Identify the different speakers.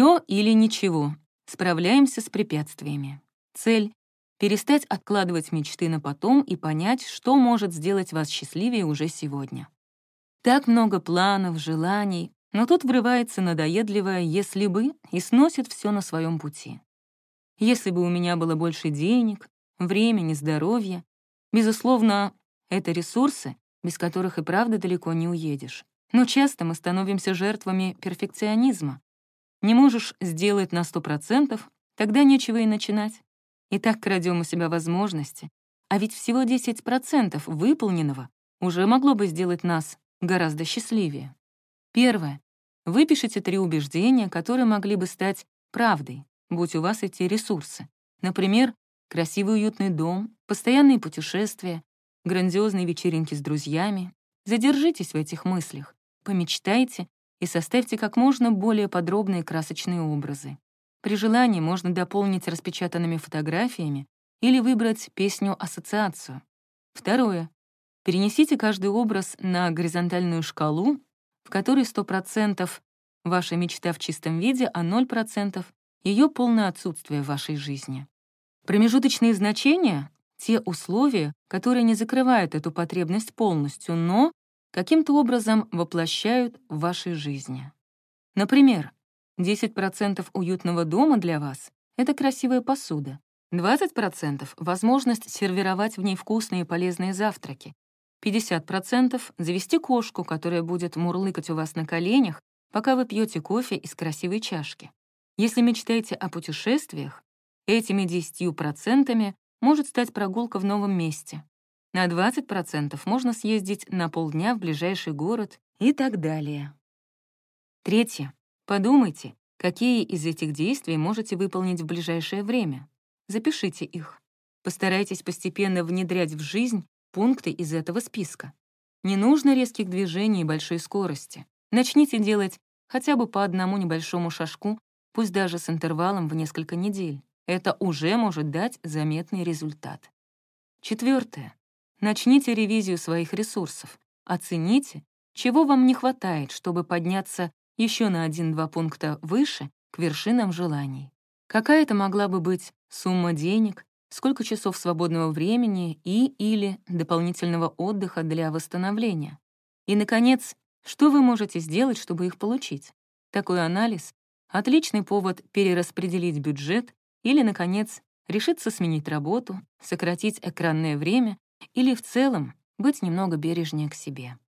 Speaker 1: Все или ничего. Справляемся с препятствиями. Цель — перестать откладывать мечты на потом и понять, что может сделать вас счастливее уже сегодня. Так много планов, желаний, но тут врывается надоедливое «если бы» и сносит все на своем пути. Если бы у меня было больше денег, времени, здоровья, безусловно, это ресурсы, без которых и правда далеко не уедешь. Но часто мы становимся жертвами перфекционизма. Не можешь сделать на сто процентов, тогда нечего и начинать. И так крадем у себя возможности. А ведь всего 10% выполненного уже могло бы сделать нас гораздо счастливее. Первое. Выпишите три убеждения, которые могли бы стать правдой, будь у вас эти ресурсы. Например, красивый уютный дом, постоянные путешествия, грандиозные вечеринки с друзьями. Задержитесь в этих мыслях, помечтайте и составьте как можно более подробные красочные образы. При желании можно дополнить распечатанными фотографиями или выбрать песню-ассоциацию. Второе. Перенесите каждый образ на горизонтальную шкалу, в которой 100% ваша мечта в чистом виде, а 0% — ее полное отсутствие в вашей жизни. Промежуточные значения — те условия, которые не закрывают эту потребность полностью, но каким-то образом воплощают в вашей жизни. Например, 10% уютного дома для вас — это красивая посуда, 20% — возможность сервировать в ней вкусные и полезные завтраки, 50% — завести кошку, которая будет мурлыкать у вас на коленях, пока вы пьете кофе из красивой чашки. Если мечтаете о путешествиях, этими 10% может стать прогулка в новом месте, на 20% можно съездить на полдня в ближайший город и так далее. Третье. Подумайте, какие из этих действий можете выполнить в ближайшее время. Запишите их. Постарайтесь постепенно внедрять в жизнь пункты из этого списка. Не нужно резких движений и большой скорости. Начните делать хотя бы по одному небольшому шажку, пусть даже с интервалом в несколько недель. Это уже может дать заметный результат. Четвертое. Начните ревизию своих ресурсов. Оцените, чего вам не хватает, чтобы подняться еще на один-два пункта выше к вершинам желаний. Какая это могла бы быть сумма денег, сколько часов свободного времени и или дополнительного отдыха для восстановления. И, наконец, что вы можете сделать, чтобы их получить? Такой анализ — отличный повод перераспределить бюджет или, наконец, решиться сменить работу, сократить экранное время или в целом быть немного бережнее к себе.